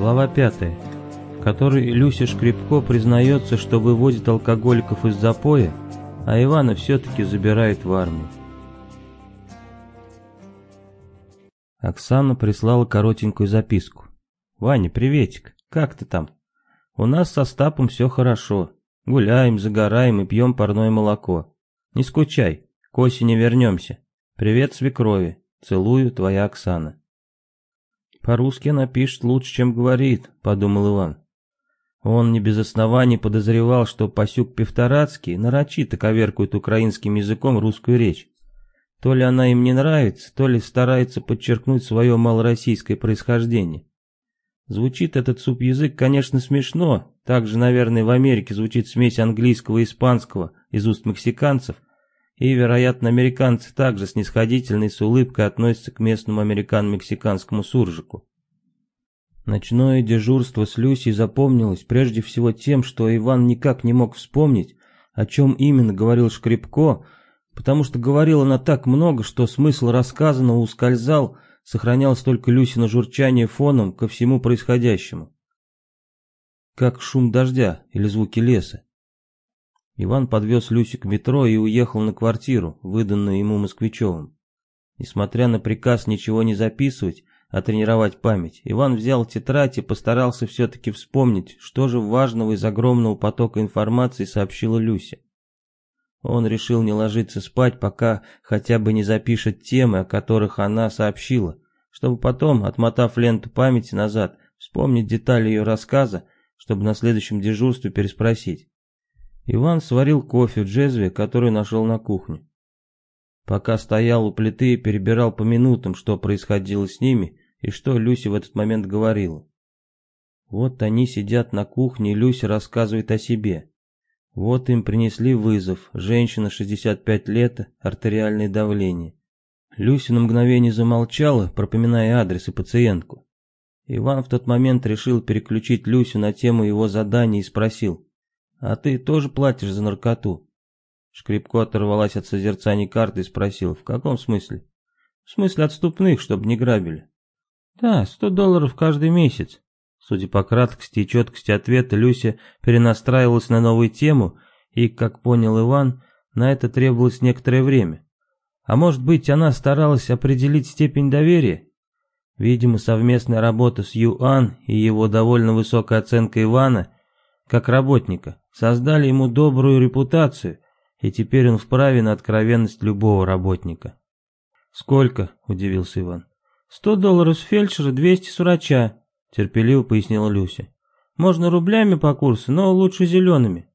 Глава 5, в которой Люся Шкребко признается, что выводит алкоголиков из запоя, а Ивана все-таки забирает в армию. Оксана прислала коротенькую записку. «Ваня, приветик, как ты там? У нас со Стапом все хорошо. Гуляем, загораем и пьем парное молоко. Не скучай, к осени вернемся. Привет свекрови. Целую, твоя Оксана». «По-русски она пишет лучше, чем говорит», — подумал Иван. Он не без оснований подозревал, что Пасюк Певторацкий нарочито коверкует украинским языком русскую речь. То ли она им не нравится, то ли старается подчеркнуть свое малороссийское происхождение. Звучит этот субязык, конечно, смешно, так же, наверное, в Америке звучит смесь английского и испанского из уст мексиканцев, и, вероятно, американцы также снисходительно и с улыбкой относятся к местному американо-мексиканскому суржику. Ночное дежурство с Люсей запомнилось прежде всего тем, что Иван никак не мог вспомнить, о чем именно говорил Шкребко, потому что говорила она так много, что смысл рассказанного ускользал, сохранялось только Люсина журчание фоном ко всему происходящему. Как шум дождя или звуки леса. Иван подвез Люси к метро и уехал на квартиру, выданную ему Москвичевым. Несмотря на приказ ничего не записывать, а тренировать память, Иван взял тетрадь и постарался все-таки вспомнить, что же важного из огромного потока информации сообщила Люся. Он решил не ложиться спать, пока хотя бы не запишет темы, о которых она сообщила, чтобы потом, отмотав ленту памяти назад, вспомнить детали ее рассказа, чтобы на следующем дежурстве переспросить. Иван сварил кофе в джезве, который нашел на кухне. Пока стоял у плиты и перебирал по минутам, что происходило с ними и что Люся в этот момент говорила. Вот они сидят на кухне, и Люся рассказывает о себе. Вот им принесли вызов. Женщина 65 лет, артериальное давление. Люся на мгновение замолчала, пропоминая адрес и пациентку. Иван в тот момент решил переключить Люсю на тему его задания и спросил. «А ты тоже платишь за наркоту?» Шкрипко оторвалась от созерцания карты и спросил. «В каком смысле?» «В смысле отступных, чтобы не грабили». «Да, сто долларов каждый месяц. Судя по краткости и четкости ответа, Люся перенастраивалась на новую тему, и, как понял Иван, на это требовалось некоторое время. А может быть, она старалась определить степень доверия? Видимо, совместная работа с Юан и его довольно высокая оценка Ивана, как работника, создали ему добрую репутацию, и теперь он вправе на откровенность любого работника. «Сколько?» – удивился Иван. «Сто долларов с фельдшера, двести с врача», — терпеливо пояснила Люся. «Можно рублями по курсу, но лучше зелеными».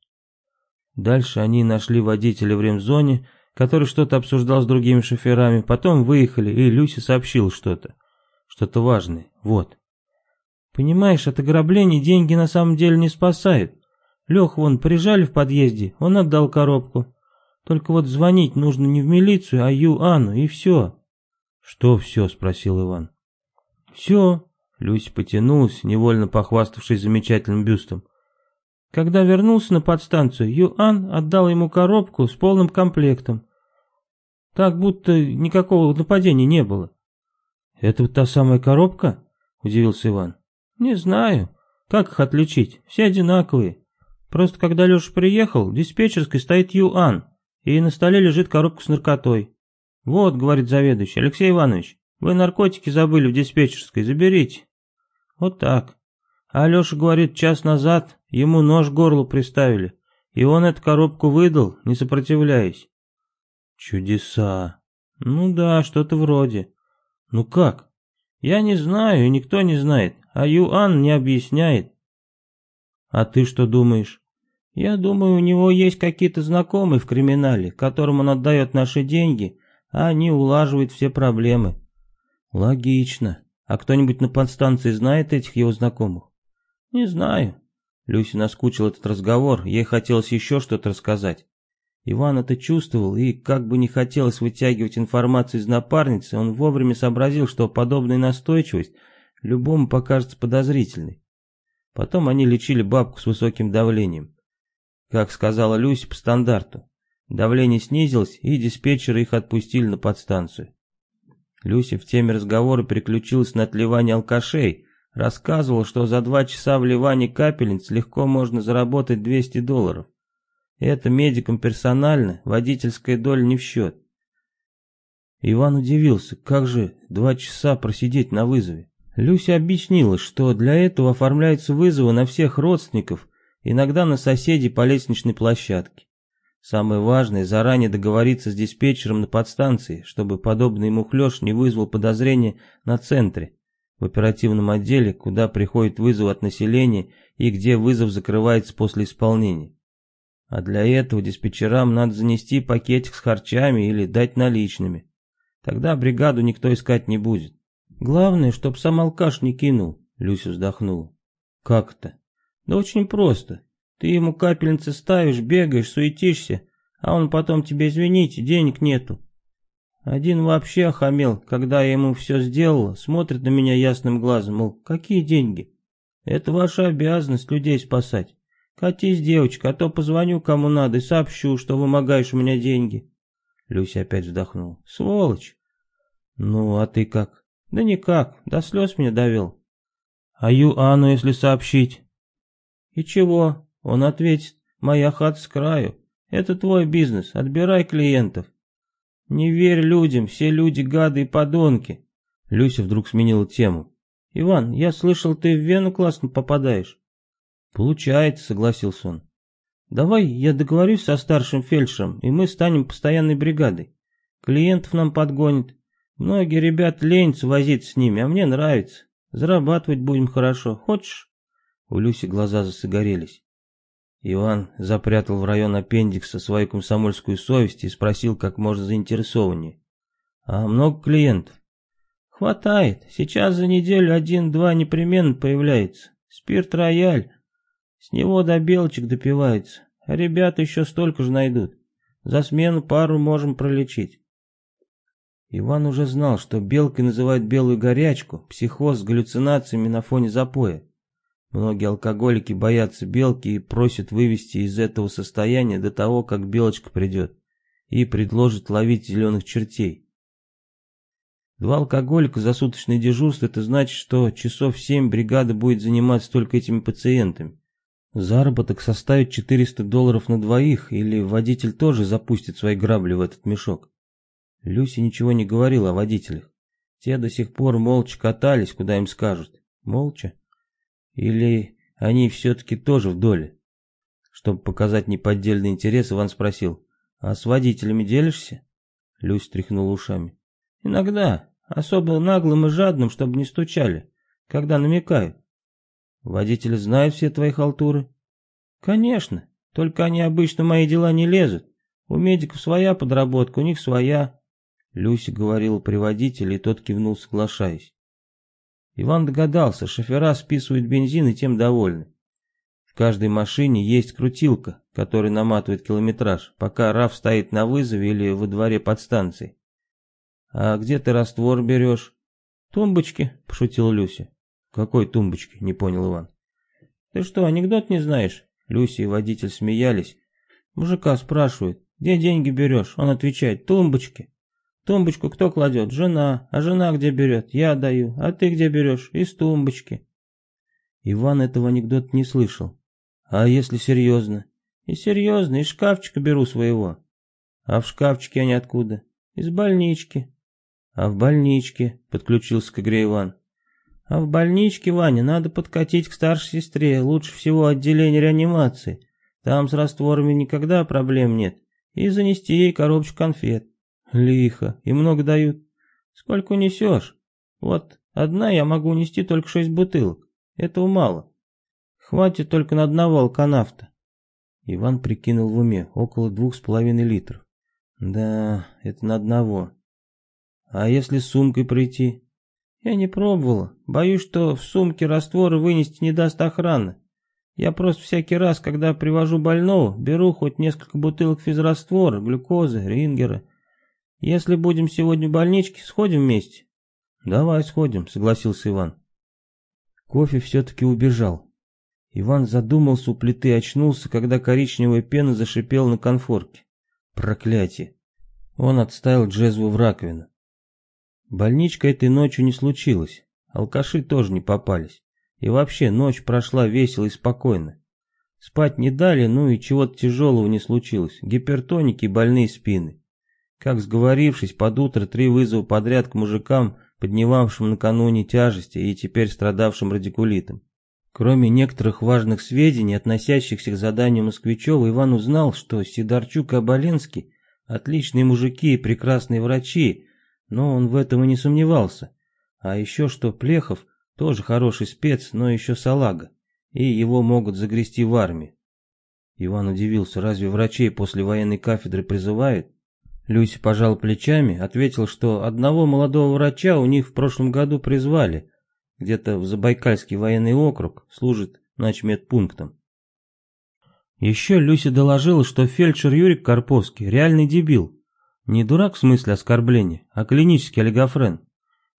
Дальше они нашли водителя в ремзоне, который что-то обсуждал с другими шоферами, потом выехали, и Люся сообщил что-то. Что-то важное. Вот. «Понимаешь, от ограблений деньги на самом деле не спасают. Лех вон прижали в подъезде, он отдал коробку. Только вот звонить нужно не в милицию, а Юану, и все». «Что все?» — спросил Иван. «Все. Люся потянулась, невольно похваставшись замечательным бюстом. Когда вернулся на подстанцию, Юан отдал ему коробку с полным комплектом. Так будто никакого нападения не было. «Это та самая коробка?» — удивился Иван. «Не знаю. Как их отличить? Все одинаковые. Просто когда Леша приехал, в диспетчерской стоит Юан, и на столе лежит коробка с наркотой. «Вот», — говорит заведующий, — «Алексей Иванович, вы наркотики забыли в диспетчерской, заберите. Вот так. А Алеша говорит, час назад ему нож к горлу приставили, и он эту коробку выдал, не сопротивляясь. Чудеса. Ну да, что-то вроде. Ну как? Я не знаю, никто не знает, а Юан не объясняет. А ты что думаешь? Я думаю, у него есть какие-то знакомые в криминале, которым он отдает наши деньги, а они улаживают все проблемы. Логично. А кто-нибудь на подстанции знает этих его знакомых? Не знаю. Люси наскучил этот разговор, ей хотелось еще что-то рассказать. Иван это чувствовал, и, как бы не хотелось вытягивать информацию из напарницы, он вовремя сообразил, что подобная настойчивость любому покажется подозрительной. Потом они лечили бабку с высоким давлением. Как сказала Люси по стандарту. Давление снизилось, и диспетчеры их отпустили на подстанцию. Люся в теме разговора переключилась на отливание алкашей, Рассказывал, что за два часа вливания капельниц легко можно заработать 200 долларов. Это медикам персонально, водительская доля не в счет. Иван удивился, как же два часа просидеть на вызове. Люся объяснила, что для этого оформляются вызовы на всех родственников, иногда на соседей по лестничной площадке. Самое важное – заранее договориться с диспетчером на подстанции, чтобы подобный мухлёж не вызвал подозрения на центре, в оперативном отделе, куда приходит вызов от населения и где вызов закрывается после исполнения. А для этого диспетчерам надо занести пакетик с харчами или дать наличными. Тогда бригаду никто искать не будет. Главное, чтоб сам алкаш не кинул, Люся вздохнула. Как это? Да очень просто. Ты ему капельницы ставишь, бегаешь, суетишься, а он потом тебе, извините, денег нету. Один вообще охамел, когда я ему все сделала, смотрит на меня ясным глазом, мол, какие деньги? Это ваша обязанность людей спасать. Катись, девочка, а то позвоню кому надо и сообщу, что вымогаешь у меня деньги. Люся опять вздохнула. Сволочь. Ну, а ты как? Да никак, до слез меня довел. А Юану, если сообщить? И чего? Он ответит, моя хата с краю. Это твой бизнес, отбирай клиентов. Не верь людям, все люди гады и подонки. Люся вдруг сменила тему. Иван, я слышал, ты в Вену классно попадаешь. Получается, согласился он. Давай я договорюсь со старшим фельдшером, и мы станем постоянной бригадой. Клиентов нам подгонит. Многие ребят ленятся возиться с ними, а мне нравится. Зарабатывать будем хорошо. Хочешь? У Люси глаза засыгорелись. Иван запрятал в район аппендикса свою комсомольскую совесть и спросил как можно заинтересованнее. «А много клиентов?» «Хватает. Сейчас за неделю один-два непременно появляется. Спирт-рояль. С него до белочек допивается. А ребята еще столько же найдут. За смену пару можем пролечить». Иван уже знал, что белкой называют белую горячку, психоз с галлюцинациями на фоне запоя. Многие алкоголики боятся белки и просят вывести из этого состояния до того, как белочка придет, и предложит ловить зеленых чертей. Два алкоголика за суточное дежурство – это значит, что часов семь бригада будет заниматься только этими пациентами. Заработок составит 400 долларов на двоих, или водитель тоже запустит свои грабли в этот мешок. Люси ничего не говорила о водителях. Те до сих пор молча катались, куда им скажут. Молча. Или они все-таки тоже в доле? Чтобы показать неподдельный интерес, Иван спросил, «А с водителями делишься?» Люсь тряхнула ушами. «Иногда. Особо наглым и жадным, чтобы не стучали, когда намекают. Водители знают все твои халтуры?» «Конечно. Только они обычно в мои дела не лезут. У медиков своя подработка, у них своя». Люся говорила при водителе, и тот кивнул, соглашаясь. Иван догадался, шофера списывают бензин и тем довольны. В каждой машине есть крутилка, которая наматывает километраж, пока РАФ стоит на вызове или во дворе подстанции. «А где ты раствор берешь?» «Тумбочки», — пошутила Люся. «Какой тумбочки?» — не понял Иван. «Ты что, анекдот не знаешь?» Люся и водитель смеялись. Мужика спрашивают, где деньги берешь? Он отвечает, тумбочки. Тумбочку кто кладет? Жена. А жена где берет? Я даю. А ты где берешь? Из тумбочки. Иван этого анекдота не слышал. А если серьезно? И серьезно, из шкафчика беру своего. А в шкафчике они откуда? Из больнички. А в больничке, подключился к игре Иван. А в больничке, Ваня, надо подкатить к старшей сестре, лучше всего отделение реанимации. Там с растворами никогда проблем нет. И занести ей коробочку конфет. Лихо. И много дают. Сколько несешь? Вот, одна я могу нести только шесть бутылок. Этого мало. Хватит только на одного алканавта. Иван прикинул в уме. Около двух с половиной литров. Да, это на одного. А если с сумкой пройти? Я не пробовала. Боюсь, что в сумке растворы вынести не даст охрана. Я просто всякий раз, когда привожу больного, беру хоть несколько бутылок физраствора, глюкозы, рингера если будем сегодня в больничке, сходим вместе. Давай сходим, согласился Иван. Кофе все-таки убежал. Иван задумался у плиты очнулся, когда коричневая пена зашипела на конфорке. Проклятие. Он отставил джезву в раковину. Больничка этой ночью не случилась. Алкаши тоже не попались. И вообще, ночь прошла весело и спокойно. Спать не дали, ну и чего-то тяжелого не случилось. Гипертоники и больные спины. Как сговорившись, под утро три вызова подряд к мужикам, поднимавшим накануне тяжести и теперь страдавшим радикулитом. Кроме некоторых важных сведений, относящихся к заданию Москвичева, Иван узнал, что Сидорчук и Оболенский – отличные мужики и прекрасные врачи, но он в этом и не сомневался. А еще что Плехов тоже хороший спец, но еще салага, и его могут загрести в армию. Иван удивился, разве врачей после военной кафедры призывают? Люся пожал плечами, ответил, что одного молодого врача у них в прошлом году призвали, где-то в Забайкальский военный округ, служит начмедпунктом. Еще Люся доложила, что фельдшер Юрик Карповский реальный дебил. Не дурак в смысле оскорбления, а клинический олигофрен.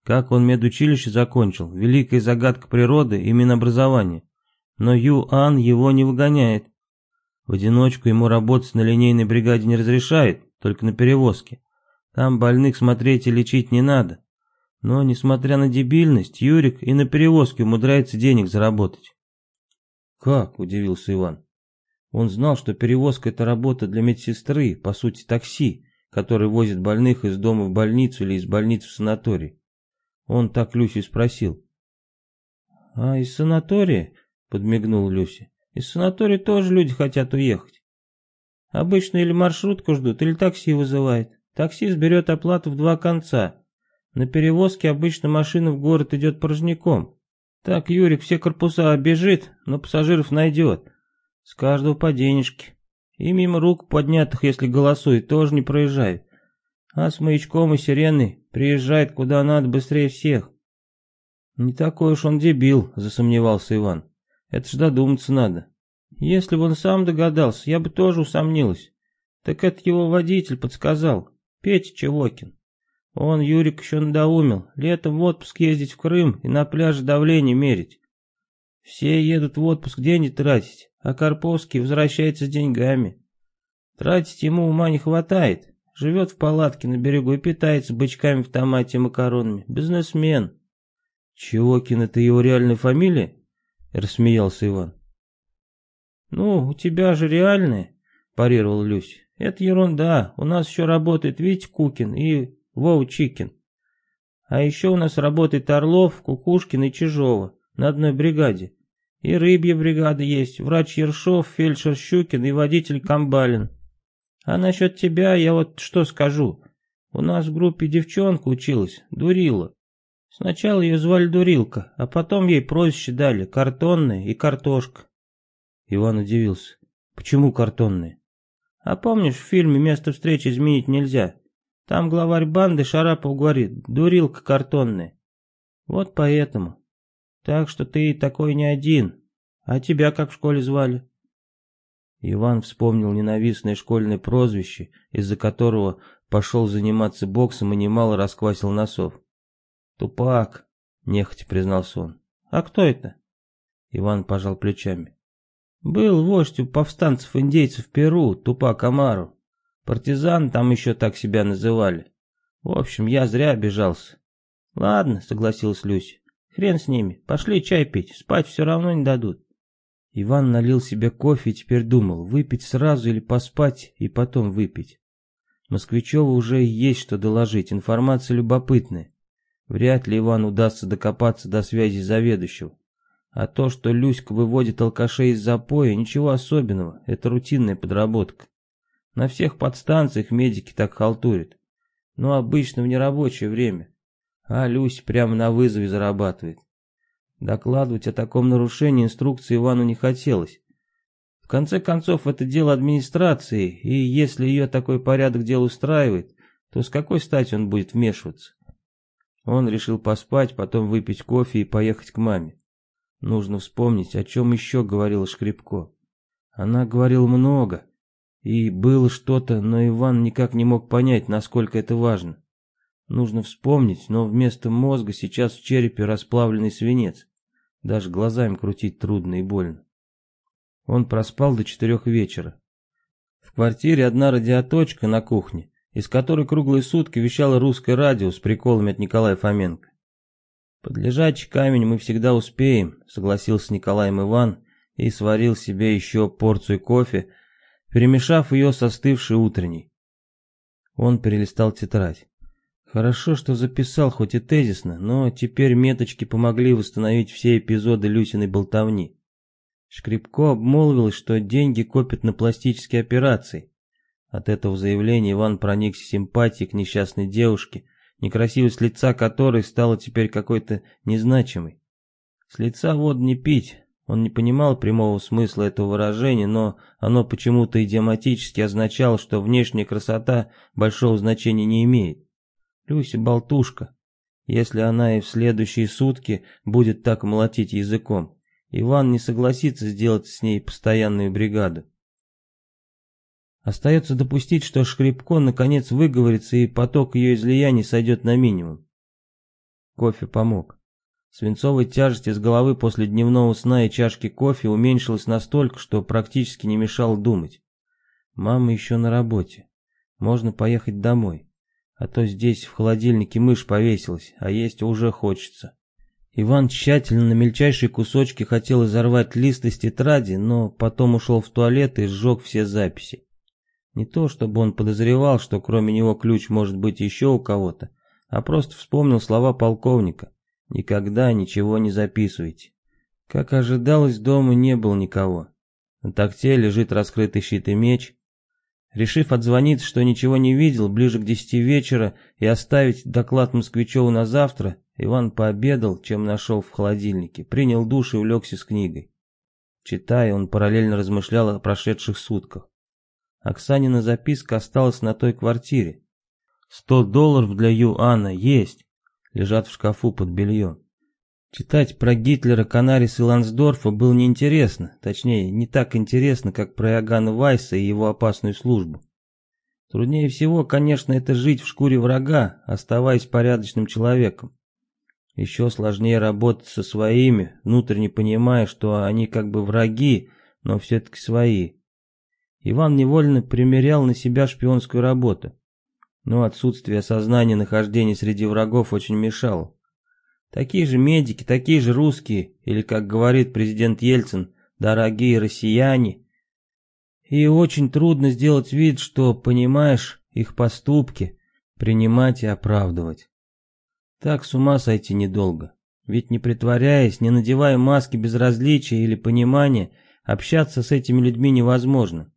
Как он медучилище закончил, великая загадка природы и Минобразования. Но Юан его не выгоняет. В одиночку ему работать на линейной бригаде не разрешает, только на перевозке. Там больных смотреть и лечить не надо. Но, несмотря на дебильность, Юрик и на перевозке умудряется денег заработать. «Как?» – удивился Иван. Он знал, что перевозка – это работа для медсестры, по сути такси, который возит больных из дома в больницу или из больницы в санаторий. Он так Люси спросил. «А из санатория?» – подмигнул Люси. «Из санатория тоже люди хотят уехать. Обычно или маршрутку ждут, или такси вызывает. Таксист берет оплату в два конца. На перевозке обычно машина в город идет порожняком. Так Юрик все корпуса обежит, но пассажиров найдет. С каждого по денежке. И мимо рук поднятых, если голосует, тоже не проезжает. А с маячком и сиреной приезжает куда надо быстрее всех. Не такой уж он дебил, засомневался Иван. Это ж додуматься надо. Если бы он сам догадался, я бы тоже усомнилась. Так это его водитель подсказал, Петя Чевокин. Он, Юрик, еще надоумил, летом в отпуск ездить в Крым и на пляже давление мерить. Все едут в отпуск деньги тратить, а Карповский возвращается с деньгами. Тратить ему ума не хватает, живет в палатке на берегу и питается бычками в томате и макаронами. Бизнесмен. Чевокин это его реальная фамилия? Рассмеялся Иван. «Ну, у тебя же реальные», – парировал Люся. «Это ерунда. У нас еще работает Витя Кукин и Вова Чикин. А еще у нас работает Орлов, Кукушкин и Чижова на одной бригаде. И рыбья бригада есть, врач Ершов, фельдшер Щукин и водитель Камбалин. А насчет тебя я вот что скажу. У нас в группе девчонка училась, Дурила. Сначала ее звали Дурилка, а потом ей прозвище дали Картонная и Картошка. Иван удивился. Почему картонные? А помнишь, в фильме место встречи изменить нельзя? Там главарь банды Шарапов говорит, дурилка картонная. Вот поэтому. Так что ты такой не один. А тебя как в школе звали? Иван вспомнил ненавистное школьное прозвище, из-за которого пошел заниматься боксом и немало расквасил носов. «Тупак», — нехотя признался он. «А кто это?» Иван пожал плечами. Был вождь у повстанцев-индейцев Перу, Тупак Амару. Партизан там еще так себя называли. В общем, я зря обижался. Ладно, согласилась Люся. Хрен с ними, пошли чай пить, спать все равно не дадут. Иван налил себе кофе и теперь думал, выпить сразу или поспать и потом выпить. Москвичеву уже есть что доложить, информация любопытная. Вряд ли Иван удастся докопаться до связи заведующего. А то, что Люська выводит алкашей из запоя, ничего особенного, это рутинная подработка. На всех подстанциях медики так халтурят. Но обычно в нерабочее время. А Люсь прямо на вызове зарабатывает. Докладывать о таком нарушении инструкции Ивану не хотелось. В конце концов, это дело администрации, и если ее такой порядок дел устраивает, то с какой стати он будет вмешиваться? Он решил поспать, потом выпить кофе и поехать к маме. Нужно вспомнить, о чем еще говорила Шкребко. Она говорила много, и было что-то, но Иван никак не мог понять, насколько это важно. Нужно вспомнить, но вместо мозга сейчас в черепе расплавленный свинец. Даже глазами крутить трудно и больно. Он проспал до четырех вечера. В квартире одна радиоточка на кухне, из которой круглые сутки вещало русское радио с приколами от Николая Фоменко. «Под лежачий камень мы всегда успеем», — согласился Николаем Иван и сварил себе еще порцию кофе, перемешав ее с остывшей утренней. Он перелистал тетрадь. Хорошо, что записал, хоть и тезисно, но теперь меточки помогли восстановить все эпизоды Люсиной болтовни. Шкрипко обмолвилась, что деньги копят на пластические операции. От этого заявления Иван проникся симпатией к несчастной девушке, некрасивость лица которой стала теперь какой-то незначимой. С лица воду не пить, он не понимал прямого смысла этого выражения, но оно почему-то идиоматически означало, что внешняя красота большого значения не имеет. Люся болтушка. Если она и в следующие сутки будет так молотить языком, Иван не согласится сделать с ней постоянную бригаду. Остается допустить, что Шкрипко наконец выговорится и поток ее излияний сойдет на минимум. Кофе помог. Свинцовая тяжесть из головы после дневного сна и чашки кофе уменьшилась настолько, что практически не мешал думать. Мама еще на работе. Можно поехать домой. А то здесь в холодильнике мышь повесилась, а есть уже хочется. Иван тщательно на мельчайшие кусочки хотел изорвать лист из тетради, но потом ушел в туалет и сжег все записи. Не то, чтобы он подозревал, что кроме него ключ может быть еще у кого-то, а просто вспомнил слова полковника. «Никогда ничего не записывайте». Как ожидалось, дома не было никого. На такте лежит раскрытый щит и меч. Решив отзвониться, что ничего не видел, ближе к десяти вечера и оставить доклад Москвичеву на завтра, Иван пообедал, чем нашел в холодильнике, принял душ и улегся с книгой. Читая, он параллельно размышлял о прошедших сутках. Оксанина записка осталась на той квартире. Сто долларов для Юана есть, лежат в шкафу под бельем. Читать про Гитлера, Канарис и Лансдорфа было неинтересно, точнее, не так интересно, как про Иоганна Вайса и его опасную службу. Труднее всего, конечно, это жить в шкуре врага, оставаясь порядочным человеком. Еще сложнее работать со своими, внутренне понимая, что они как бы враги, но все-таки свои. Иван невольно примерял на себя шпионскую работу. Но отсутствие сознания нахождения среди врагов очень мешало. Такие же медики, такие же русские, или, как говорит президент Ельцин, дорогие россияне. И очень трудно сделать вид, что понимаешь их поступки, принимать и оправдывать. Так с ума сойти недолго. Ведь не притворяясь, не надевая маски безразличия или понимания, общаться с этими людьми невозможно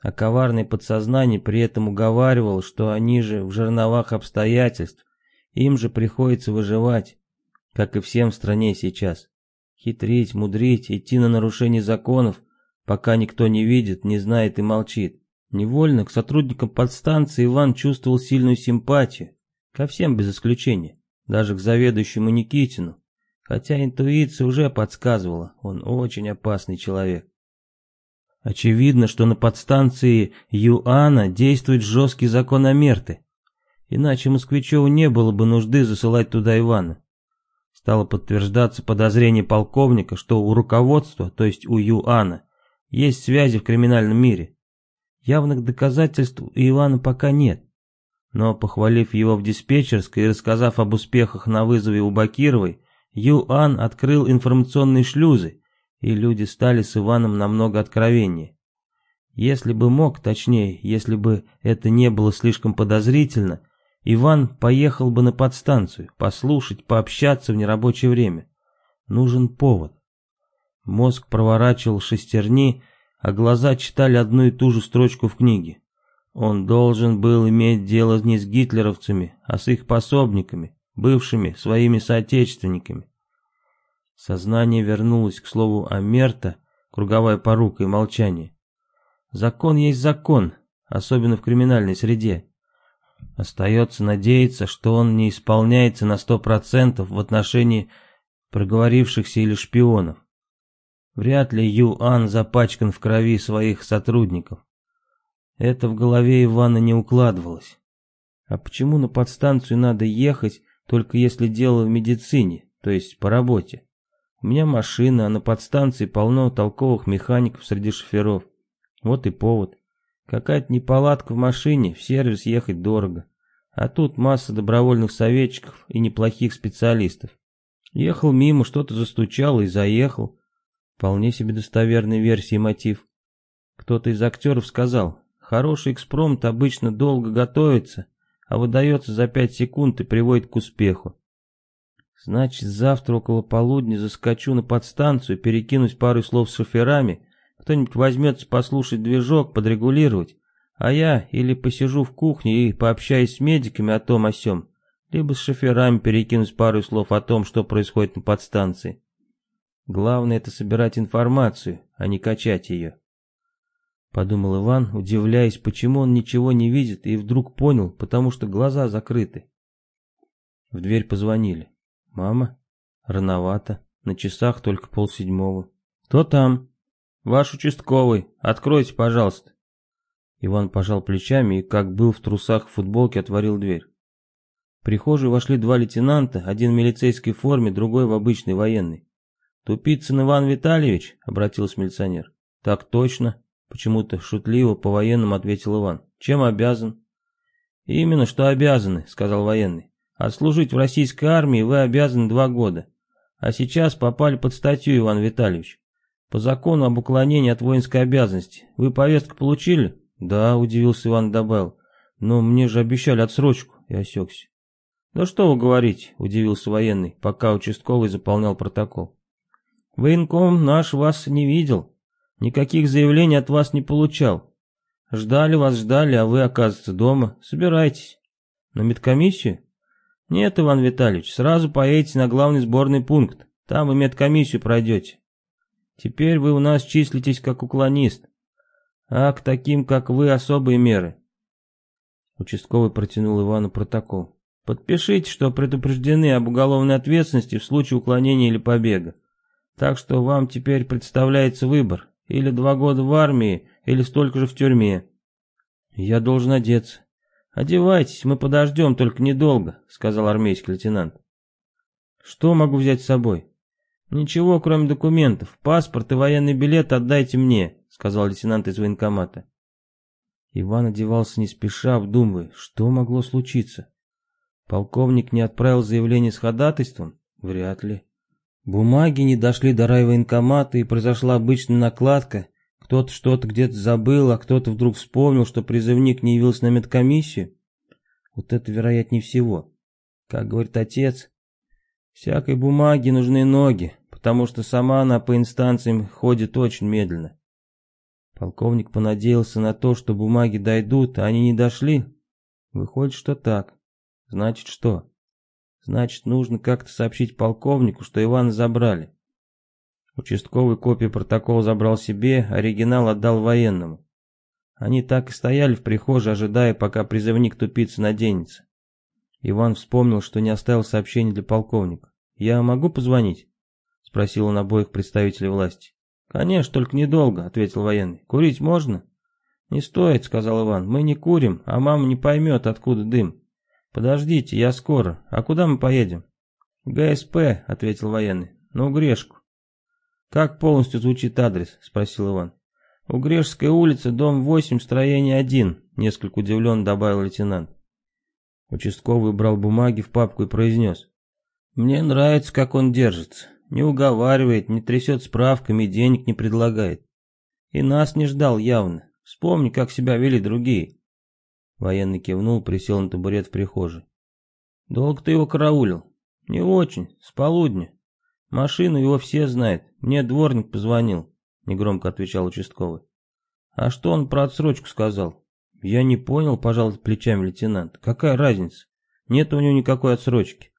а коварное подсознание при этом уговаривало, что они же в жерновах обстоятельств, им же приходится выживать, как и всем в стране сейчас. Хитрить, мудрить, идти на нарушение законов, пока никто не видит, не знает и молчит. Невольно к сотрудникам подстанции Иван чувствовал сильную симпатию, ко всем без исключения, даже к заведующему Никитину, хотя интуиция уже подсказывала, он очень опасный человек. Очевидно, что на подстанции Юана действует жесткий закон Амерты. Иначе Москвичеву не было бы нужды засылать туда Ивана. Стало подтверждаться подозрение полковника, что у руководства, то есть у Юана, есть связи в криминальном мире. Явных доказательств у Ивана пока нет. Но, похвалив его в диспетчерской и рассказав об успехах на вызове у Бакировой, Юан открыл информационные шлюзы и люди стали с Иваном намного откровеннее. Если бы мог, точнее, если бы это не было слишком подозрительно, Иван поехал бы на подстанцию, послушать, пообщаться в нерабочее время. Нужен повод. Мозг проворачивал шестерни, а глаза читали одну и ту же строчку в книге. Он должен был иметь дело не с гитлеровцами, а с их пособниками, бывшими своими соотечественниками. Сознание вернулось к слову Амерта, круговая порука и молчание. Закон есть закон, особенно в криминальной среде. Остается надеяться, что он не исполняется на сто процентов в отношении проговорившихся или шпионов. Вряд ли Юан запачкан в крови своих сотрудников. Это в голове Ивана не укладывалось. А почему на подстанцию надо ехать, только если дело в медицине, то есть по работе? У меня машина, а на подстанции полно толковых механиков среди шоферов. Вот и повод. Какая-то неполадка в машине, в сервис ехать дорого. А тут масса добровольных советчиков и неплохих специалистов. Ехал мимо, что-то застучало и заехал. Вполне себе достоверной версии мотив. Кто-то из актеров сказал, хороший экспромт обычно долго готовится, а выдается за пять секунд и приводит к успеху. Значит, завтра около полудня заскочу на подстанцию, перекинусь пару слов с шоферами, кто-нибудь возьмется послушать движок, подрегулировать, а я или посижу в кухне и пообщаюсь с медиками о том о сём, либо с шоферами перекинусь пару слов о том, что происходит на подстанции. Главное это собирать информацию, а не качать ее. Подумал Иван, удивляясь, почему он ничего не видит, и вдруг понял, потому что глаза закрыты. В дверь позвонили. «Мама?» «Рановато. На часах только полседьмого». «Кто там?» «Ваш участковый. Откройте, пожалуйста». Иван пожал плечами и, как был в трусах в футболке, отворил дверь. В прихожую вошли два лейтенанта, один в милицейской форме, другой в обычной военной. «Тупицын Иван Витальевич?» — обратился милиционер. «Так точно», — почему-то шутливо по-военному ответил Иван. «Чем обязан?» «Именно что обязаны», — сказал военный. «Отслужить в российской армии вы обязаны два года. А сейчас попали под статью, Иван Витальевич. По закону об уклонении от воинской обязанности. Вы повестку получили?» «Да», — удивился Иван добавил. «Но мне же обещали отсрочку», — и осекся. «Да что вы говорите?» — удивился военный, пока участковый заполнял протокол. «Военком наш вас не видел, никаких заявлений от вас не получал. Ждали вас, ждали, а вы, оказывается, дома. Собирайтесь. На медкомиссию?» «Нет, Иван Витальевич, сразу поедете на главный сборный пункт, там вы медкомиссию пройдете. Теперь вы у нас числитесь как уклонист, а к таким, как вы, особые меры». Участковый протянул Ивану протокол. Подпишите, что предупреждены об уголовной ответственности в случае уклонения или побега. Так что вам теперь представляется выбор. Или два года в армии, или столько же в тюрьме. Я должен одеться. Одевайтесь, мы подождем, только недолго, сказал армейский лейтенант. Что могу взять с собой? Ничего, кроме документов. Паспорт и военный билет отдайте мне, сказал лейтенант из военкомата. Иван одевался не спеша, обдумывая, что могло случиться. Полковник не отправил заявление с ходатайством? Вряд ли. Бумаги не дошли до райвоенкомата и произошла обычная накладка. Кто-то что-то где-то забыл, а кто-то вдруг вспомнил, что призывник не явился на медкомиссию. Вот это вероятнее всего. Как говорит отец, всякой бумаге нужны ноги, потому что сама она по инстанциям ходит очень медленно. Полковник понадеялся на то, что бумаги дойдут, а они не дошли. Выходит, что так. Значит что? Значит, нужно как-то сообщить полковнику, что Ивана забрали. Участковый копию протокола забрал себе, оригинал отдал военному. Они так и стояли в прихожей, ожидая, пока призывник тупицы наденется. Иван вспомнил, что не оставил сообщения для полковника. «Я могу позвонить?» — спросил он обоих представителей власти. «Конечно, только недолго», — ответил военный. «Курить можно?» «Не стоит», — сказал Иван. «Мы не курим, а мама не поймет, откуда дым. «Подождите, я скоро. А куда мы поедем?» «ГСП», — ответил военный. «На Угрешку». «Как полностью звучит адрес?» — спросил Иван. «Угрешская улица, дом 8, строение 1», — несколько удивленно добавил лейтенант. Участковый брал бумаги в папку и произнес. «Мне нравится, как он держится. Не уговаривает, не трясет справками, денег не предлагает. И нас не ждал явно. Вспомни, как себя вели другие. Военный кивнул, присел на табурет в прихожей. «Долго ты его караулил?» «Не очень, с полудня. Машину его все знают. Мне дворник позвонил», — негромко отвечал участковый. «А что он про отсрочку сказал?» «Я не понял, пожалуй, плечами лейтенант. Какая разница? Нет у него никакой отсрочки».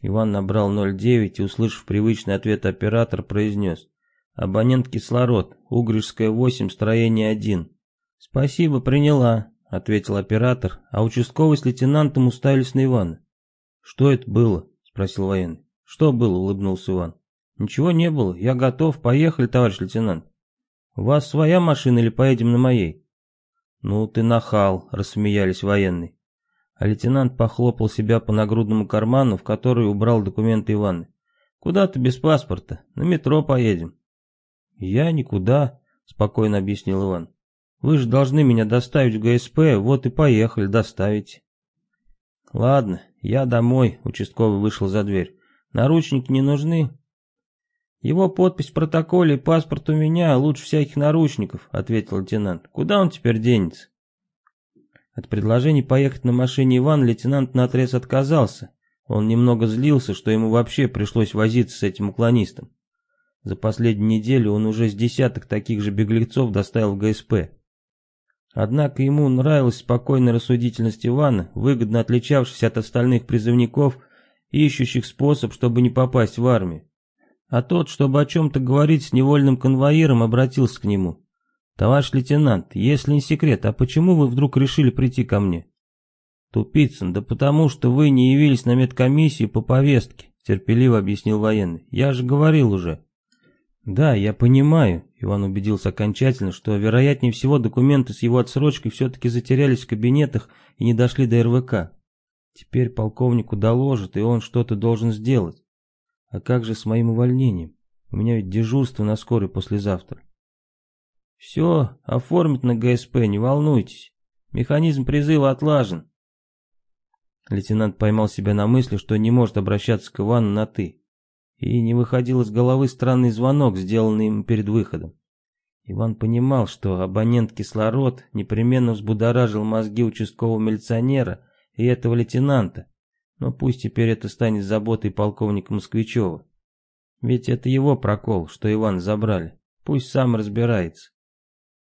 Иван набрал 09 и, услышав привычный ответ оператор, произнес. «Абонент кислород, Угришская 8, строение 1». «Спасибо, приняла», — ответил оператор, а участковый с лейтенантом уставились на Ивана. «Что это было?» — спросил военный. «Что было?» — улыбнулся Иван. «Ничего не было. Я готов. Поехали, товарищ лейтенант. У вас своя машина или поедем на моей?» «Ну ты нахал», — рассмеялись военные. А лейтенант похлопал себя по нагрудному карману, в который убрал документы Ивана. «Куда ты без паспорта? На метро поедем». «Я никуда», — спокойно объяснил Иван. Вы же должны меня доставить в ГСП, вот и поехали, доставить. Ладно, я домой, участковый вышел за дверь. Наручники не нужны?» «Его подпись в протоколе и паспорт у меня, лучше всяких наручников», — ответил лейтенант. «Куда он теперь денется?» От предложения поехать на машине Иван лейтенант наотрез отказался. Он немного злился, что ему вообще пришлось возиться с этим уклонистом. За последнюю неделю он уже с десяток таких же беглецов доставил в ГСП. Однако ему нравилась спокойная рассудительность Ивана, выгодно отличавшись от остальных призывников, ищущих способ, чтобы не попасть в армию. А тот, чтобы о чем-то говорить с невольным конвоиром, обратился к нему. «Товарищ лейтенант, если не секрет, а почему вы вдруг решили прийти ко мне?» «Тупицын, да потому что вы не явились на медкомиссию по повестке», терпеливо объяснил военный. «Я же говорил уже». «Да, я понимаю», — Иван убедился окончательно, что, вероятнее всего, документы с его отсрочкой все-таки затерялись в кабинетах и не дошли до РВК. Теперь полковнику доложат, и он что-то должен сделать. А как же с моим увольнением? У меня ведь дежурство на скорой послезавтра. Все, оформить на ГСП, не волнуйтесь. Механизм призыва отлажен. Лейтенант поймал себя на мысли, что не может обращаться к Ивану на «ты». И не выходил из головы странный звонок, сделанный им перед выходом. Иван понимал, что абонент кислород непременно взбудоражил мозги участкового милиционера и этого лейтенанта, но пусть теперь это станет заботой полковника Москвичева. Ведь это его прокол, что Иван забрали. Пусть сам разбирается.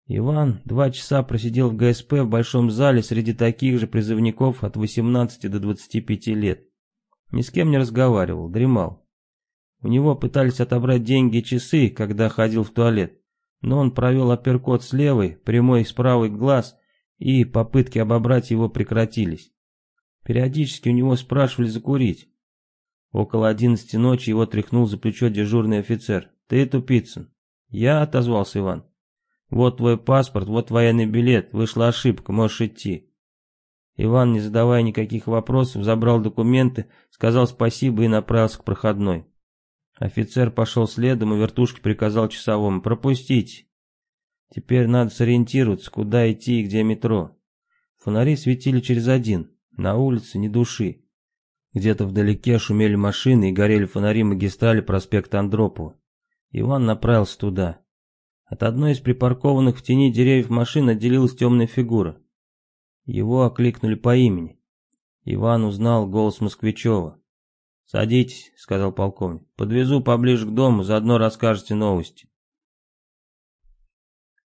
Иван два часа просидел в ГСП в большом зале среди таких же призывников от 18 до 25 лет. Ни с кем не разговаривал, дремал. У него пытались отобрать деньги и часы, когда ходил в туалет, но он провел апперкот с левой, прямой с правой глаз, и попытки обобрать его прекратились. Периодически у него спрашивали закурить. Около одиннадцати ночи его тряхнул за плечо дежурный офицер. «Ты Тупицын?» «Я», — отозвался Иван. Вот твой паспорт, вот военный билет, вышла ошибка, можешь идти. Иван, не задавая никаких вопросов, забрал документы, сказал спасибо и направился к проходной. Офицер пошел следом и вертушки приказал часовому «Пропустить». Теперь надо сориентироваться, куда идти и где метро. Фонари светили через один, на улице ни души. Где-то вдалеке шумели машины и горели фонари магистрали проспекта Андропова. Иван направился туда. От одной из припаркованных в тени деревьев машин отделилась темная фигура. Его окликнули по имени. Иван узнал голос Москвичева. «Садитесь», — сказал полковник. «Подвезу поближе к дому, заодно расскажете новости».